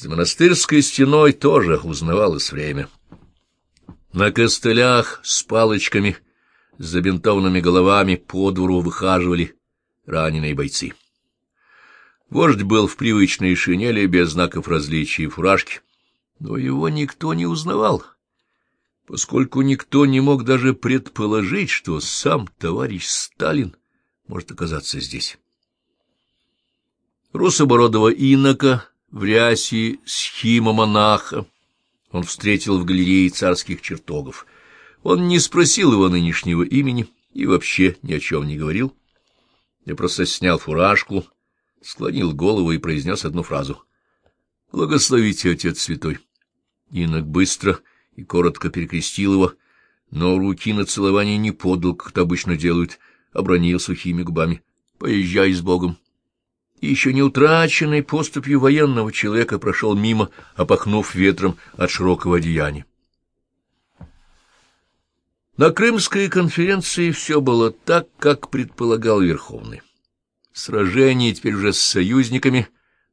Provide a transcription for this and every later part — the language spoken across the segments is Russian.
За монастырской стеной тоже узнавалось время. На костылях с палочками, с забинтованными головами по двору выхаживали раненые бойцы. Вождь был в привычной шинели, без знаков различия и фуражки, но его никто не узнавал, поскольку никто не мог даже предположить, что сам товарищ Сталин может оказаться здесь. Русобородого инока в рясе схима-монаха он встретил в галерее царских чертогов. Он не спросил его нынешнего имени и вообще ни о чем не говорил. Я просто снял фуражку, склонил голову и произнес одну фразу. — Благословите, Отец Святой. Инок быстро и коротко перекрестил его, но руки на целование не подал, как это обычно делают, обронил сухими губами. — Поезжай с Богом. И еще не утраченной поступью военного человека прошел мимо, опахнув ветром от широкого одеяния. На Крымской конференции все было так, как предполагал Верховный. Сражение теперь уже с союзниками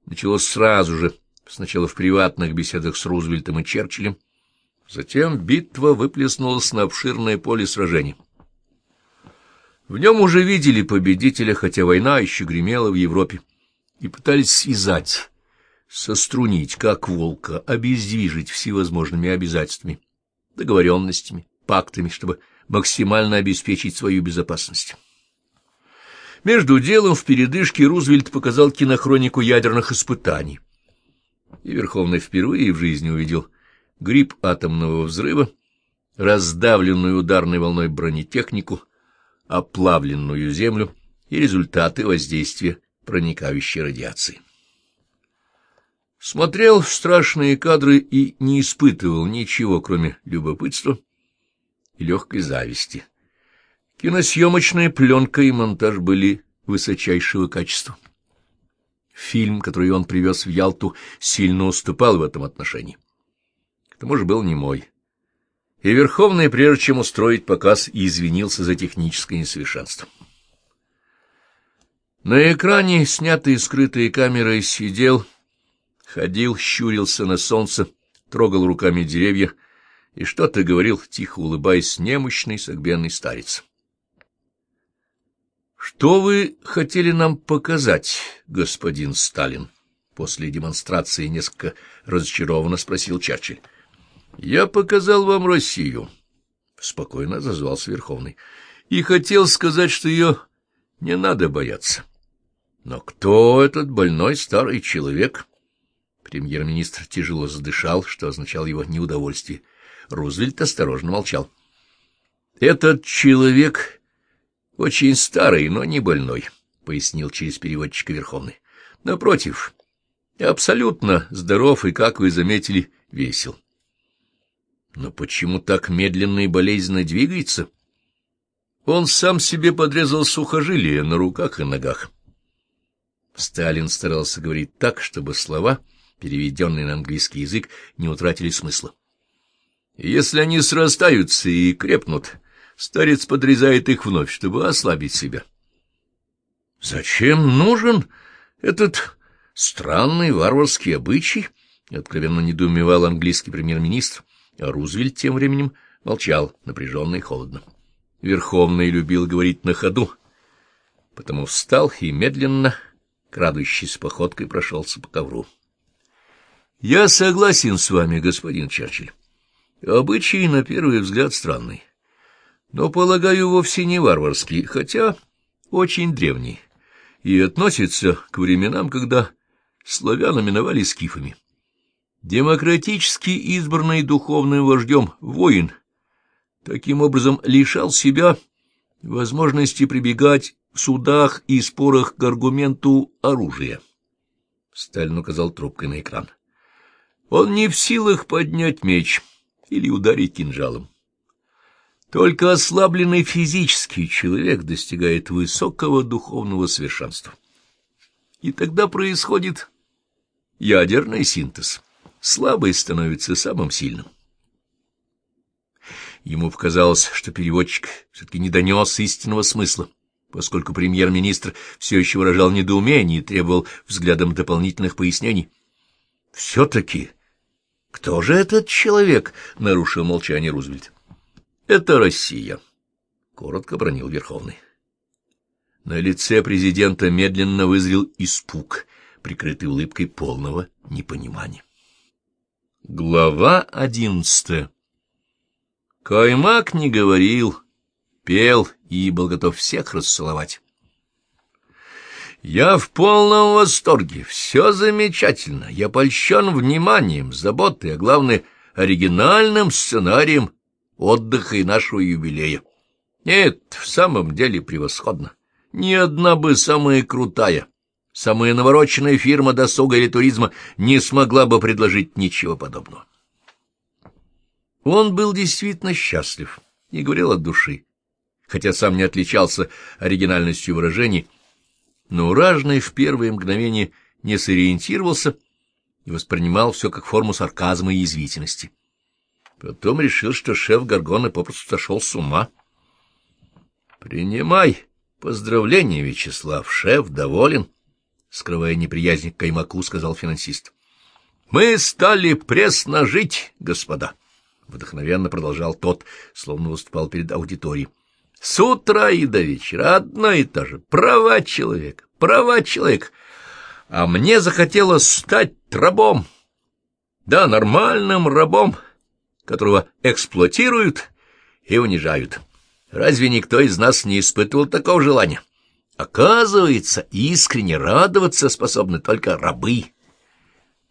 началось сразу же, сначала в приватных беседах с Рузвельтом и Черчиллем, затем битва выплеснулась на обширное поле сражений. В нем уже видели победителя, хотя война еще гремела в Европе, и пытались связать, сострунить, как волка, обездвижить всевозможными обязательствами, договоренностями, пактами, чтобы максимально обеспечить свою безопасность. Между делом в передышке Рузвельт показал кинохронику ядерных испытаний. И Верховный впервые в жизни увидел гриб атомного взрыва, раздавленную ударной волной бронетехнику, оплавленную землю и результаты воздействия проникающей радиации. Смотрел страшные кадры и не испытывал ничего, кроме любопытства и легкой зависти. Киносъемочная пленка и монтаж были высочайшего качества. Фильм, который он привез в Ялту, сильно уступал в этом отношении. К тому же был не мой. И Верховный, прежде чем устроить показ, извинился за техническое несовершенство. На экране, снятый скрытой камерой, сидел, ходил, щурился на солнце, трогал руками деревья и что-то говорил, тихо улыбаясь, немощный согбенный старец. Что вы хотели нам показать, господин Сталин? После демонстрации несколько разочарованно спросил Черчилль. Я показал вам Россию, спокойно отозвался Верховный, и хотел сказать, что ее не надо бояться. Но кто этот больной старый человек? Премьер-министр тяжело задышал, что означало его неудовольствие. Рузвельт осторожно молчал. Этот человек очень старый, но не больной, — пояснил через переводчика Верховный. — Напротив, абсолютно здоров и, как вы заметили, весел. Но почему так медленно и болезненно двигается? Он сам себе подрезал сухожилия на руках и ногах. Сталин старался говорить так, чтобы слова, переведенные на английский язык, не утратили смысла. Если они срастаются и крепнут, Старец подрезает их вновь, чтобы ослабить себя. Зачем нужен этот странный варварский обычай? Откровенно недоумевал английский премьер-министр, а Рузвельт тем временем молчал, напряженно и холодно. Верховный любил говорить на ходу, потому встал и медленно, крадущейся походкой, прошелся по ковру. — Я согласен с вами, господин Черчилль. Обычай, на первый взгляд, странный но, полагаю, вовсе не варварский, хотя очень древний, и относится к временам, когда славян именовали скифами. Демократически избранный духовным вождем воин таким образом лишал себя возможности прибегать судах и спорах к аргументу оружия. Сталин указал трубкой на экран. Он не в силах поднять меч или ударить кинжалом. Только ослабленный физический человек достигает высокого духовного совершенства. И тогда происходит ядерный синтез. Слабый становится самым сильным. Ему показалось, что переводчик все-таки не донес истинного смысла, поскольку премьер-министр все еще выражал недоумение и требовал взглядом дополнительных пояснений. — Все-таки кто же этот человек? — нарушил молчание Рузвельт. — Это Россия, — коротко бронил Верховный. На лице президента медленно вызрел испуг, прикрытый улыбкой полного непонимания. Глава одиннадцатая Каймак не говорил, пел и был готов всех расцеловать. Я в полном восторге, все замечательно, я польщен вниманием, заботой, а главное, оригинальным сценарием отдыха и нашего юбилея. Нет, в самом деле превосходно. Ни одна бы самая крутая, самая навороченная фирма досуга или туризма не смогла бы предложить ничего подобного. Он был действительно счастлив и говорил от души, хотя сам не отличался оригинальностью выражений, но ражный в первые мгновения не сориентировался и воспринимал все как форму сарказма и язвительности. Потом решил, что шеф Гаргона попросту сошел с ума. — Принимай поздравления, Вячеслав, шеф доволен, — скрывая неприязнь к Каймаку, сказал финансист. — Мы стали пресно жить, господа, — вдохновенно продолжал тот, словно выступал перед аудиторией. — С утра и до вечера одно и то же. Права человека, права человека. А мне захотелось стать рабом. Да, нормальным рабом, которого эксплуатируют и унижают. Разве никто из нас не испытывал такого желания? Оказывается, искренне радоваться способны только рабы.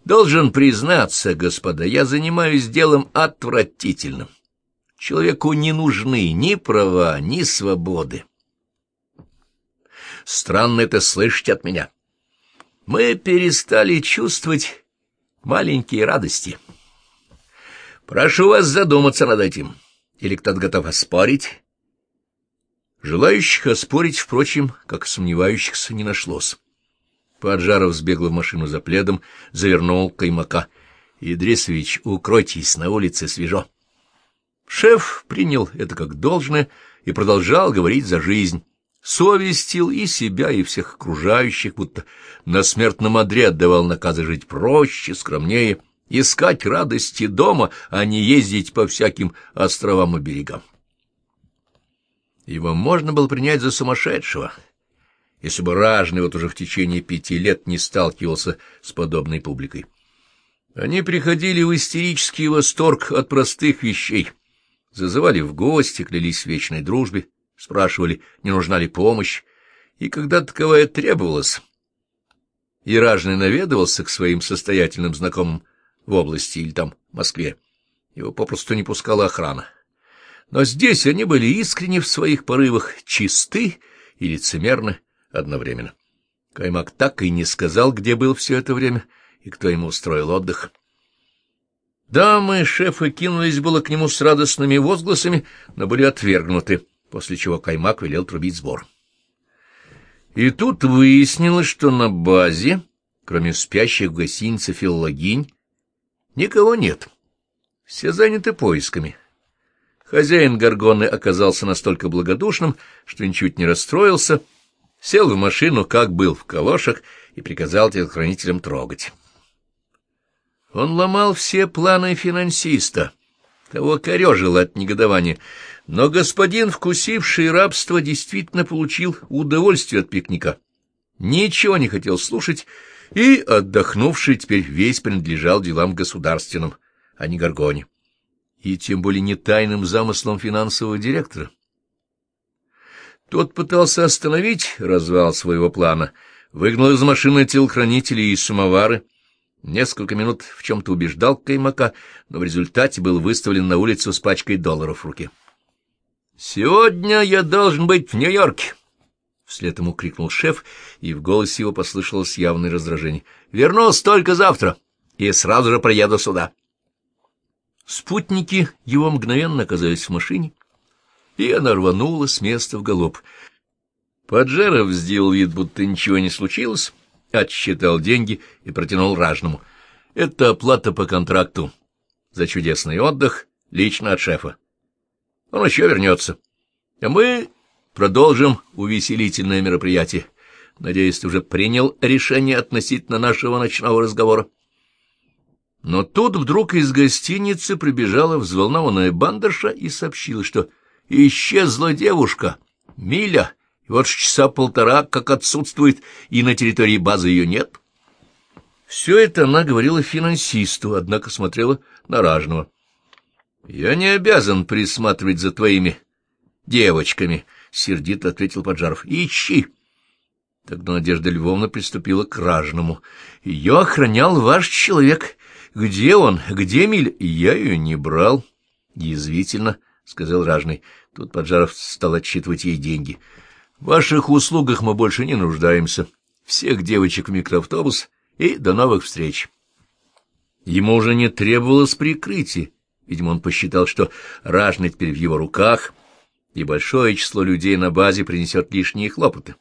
Должен признаться, господа, я занимаюсь делом отвратительным. Человеку не нужны ни права, ни свободы. Странно это слышать от меня. Мы перестали чувствовать маленькие радости. Прошу вас задуматься над этим. Или кто-то готов оспорить? Желающих оспорить, впрочем, как сомневающихся, не нашлось. Поджаров сбегал в машину за пледом, завернул каймака. — Идрисович, укройтесь, на улице свежо. Шеф принял это как должное и продолжал говорить за жизнь. Совестил и себя, и всех окружающих, будто на смертном одре отдавал наказы жить проще, скромнее, искать радости дома, а не ездить по всяким островам и берегам. Его можно было принять за сумасшедшего, если бы Ражный вот уже в течение пяти лет не сталкивался с подобной публикой. Они приходили в истерический восторг от простых вещей, зазывали в гости, клялись в вечной дружбе, спрашивали, не нужна ли помощь, и когда таковая требовалась, и наведывался к своим состоятельным знакомым в области или там Москве, его попросту не пускала охрана. Но здесь они были искренни в своих порывах, чисты и лицемерны одновременно. Каймак так и не сказал, где был все это время и кто ему устроил отдых. Дамы шефы кинулись было к нему с радостными возгласами, но были отвергнуты, после чего Каймак велел трубить сбор. И тут выяснилось, что на базе, кроме спящих в гостинице филологинь, никого нет. Все заняты поисками. Хозяин Горгоны оказался настолько благодушным, что ничуть не расстроился, сел в машину, как был в калошах, и приказал телохранителям трогать. Он ломал все планы финансиста, того корежил от негодования, но господин, вкусивший рабство, действительно получил удовольствие от пикника. Ничего не хотел слушать, и, отдохнувший, теперь весь принадлежал делам государственным, а не Горгоне, и тем более не тайным замыслом финансового директора. Тот пытался остановить развал своего плана, выгнал из машины телохранителей и самовары, Несколько минут в чем-то убеждал Каймака, но в результате был выставлен на улицу с пачкой долларов в руке. «Сегодня я должен быть в Нью-Йорке!» Вслед ему крикнул шеф, и в голосе его послышалось явное раздражение. «Вернусь только завтра, и сразу же приеду сюда». Спутники его мгновенно оказались в машине, и она рванула с места в галоп. Поджаров сделал вид, будто ничего не случилось, отсчитал деньги и протянул ражному. Это оплата по контракту за чудесный отдых лично от шефа. Он еще вернется. А мы продолжим увеселительное мероприятие. Надеюсь, ты уже принял решение относительно нашего ночного разговора. Но тут вдруг из гостиницы прибежала взволнованная бандерша и сообщила, что исчезла девушка, Миля, и вот часа полтора как отсутствует, и на территории базы ее нет. Все это она говорила финансисту, однако смотрела на ражного. — Я не обязан присматривать за твоими девочками, — сердито ответил Поджаров. — Ищи. Тогда Надежда Львовна приступила к ражному. — Ее охранял ваш человек. Где он? Где Миль? Я ее не брал. — Язвительно, — сказал ражный. Тут Поджаров стал отчитывать ей деньги. — В ваших услугах мы больше не нуждаемся. Всех девочек в микроавтобус и до новых встреч. Ему уже не требовалось прикрытия. Видимо, он посчитал, что ражный теперь в его руках, и большое число людей на базе принесет лишние хлопоты.